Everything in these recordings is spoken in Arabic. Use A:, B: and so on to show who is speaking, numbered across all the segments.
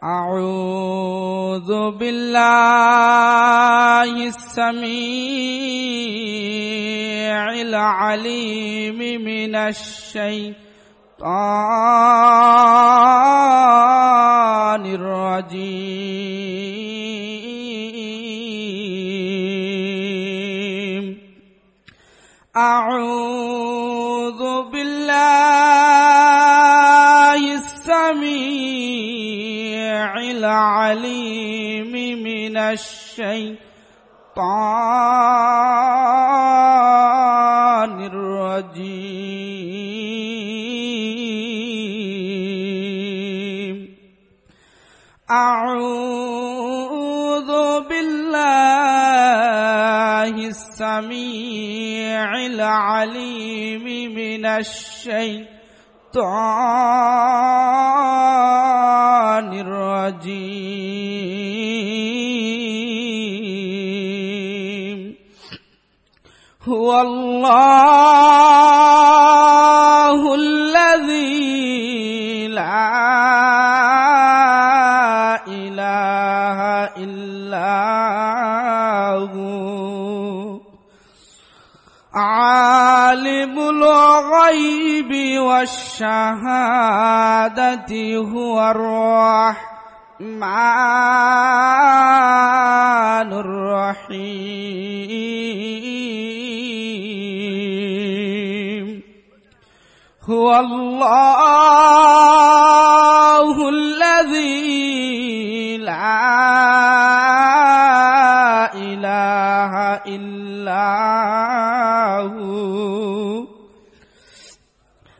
A: أعوذ بالله السميع العليم من الشيطان الرجيم. أعوذ بالله العليم من الشيطان الرجيم. أعوذ بالله السميع العليم من الشيطان الرجيم. هو الله الذي لا إله إلا هو. عالم الغيب والشهادة هو الرحمن الرحيم. هو الله الذي لا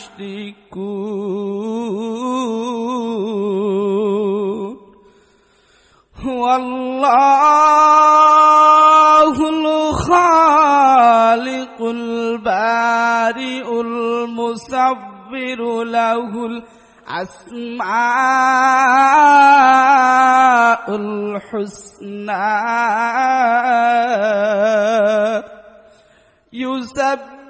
A: يشركون. هو الله الخالق البارئ المصور له الأسماء الحسنى.